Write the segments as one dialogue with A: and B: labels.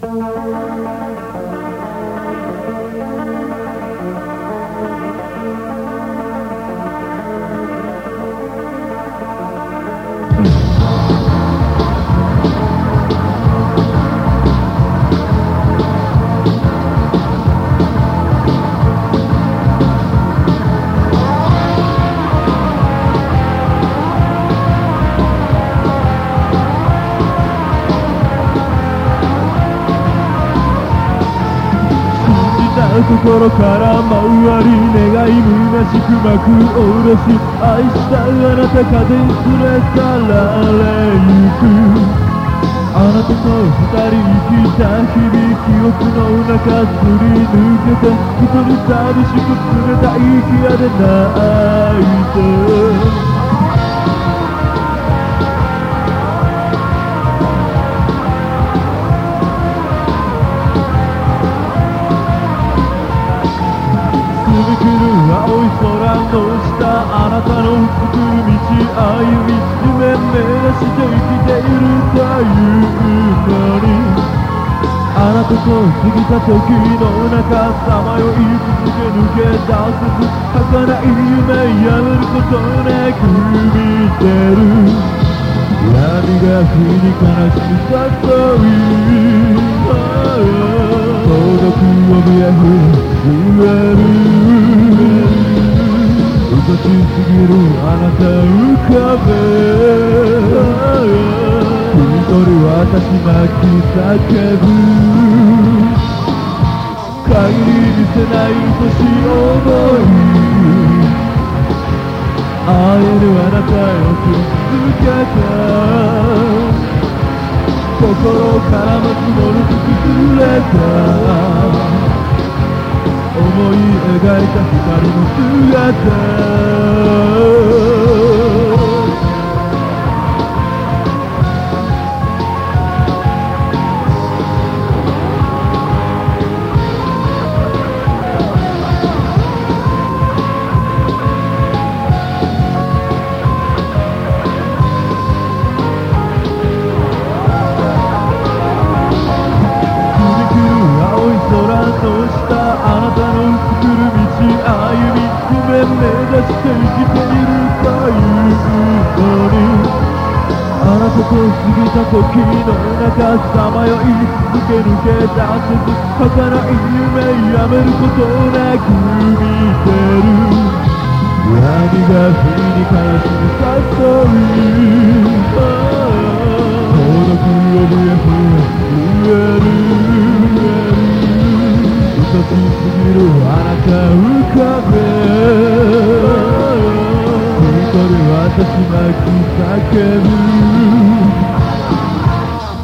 A: Thank you. 心から回り願い虚しく幕を下ろし愛したあなた風に連れ去られゆくあなたと二人生きた日々記憶の中すり抜けて一人寂しく冷たい部屋で泣いて。青い空の下あなたの作る道歩み夢目指して生きているというのにあなたと過ぎた時の中さまよい続け抜け出せず儚い夢やることなく見てる闇が降り悲しさとい孤独を見え震あなた浮かべ一人私泣き叫ぶ。限り見せない年思い会えるあなたを傷つけた。心からも積もる崩れた。思い描いた光の姿。たの作る道歩み夢目指して生きているというのに。あなたと過ぎた時の中さまよい続け抜け出せず儚い夢やめることなく見てる闇が降り返し誘い私泣き叫ぶ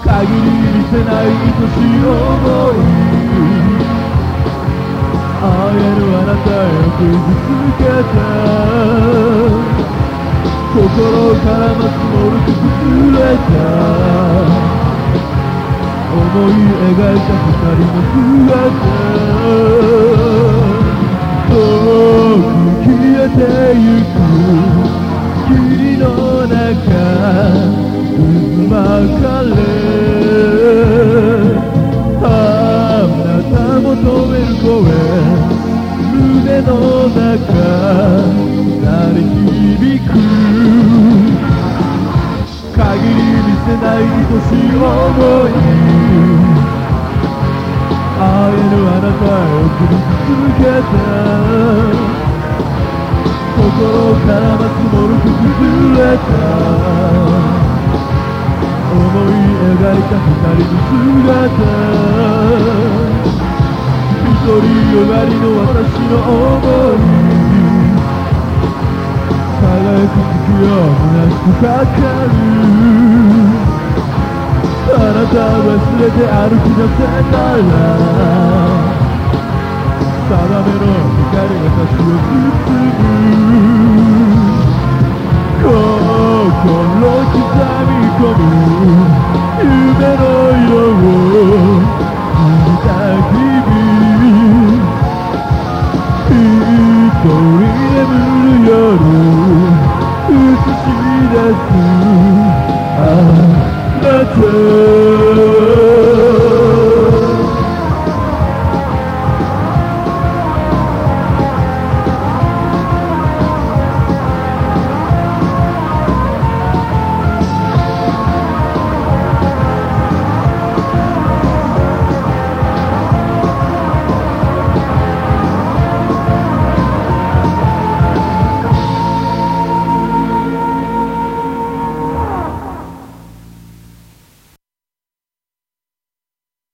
A: 限り見せない愛しい思い会えるあなたよ傷つけた心からま積もる崩れた。思い描いた二人の姿。胸の中鳴り響く限り見せない愛しい思い会えるあなたを傷つけた心からま積もる崩れた思い描いた二人の姿よがりの私の想い輝く月を虚しくかかるあなた忘れて歩き出せたら定めの光が私を包む心刻み込む夢の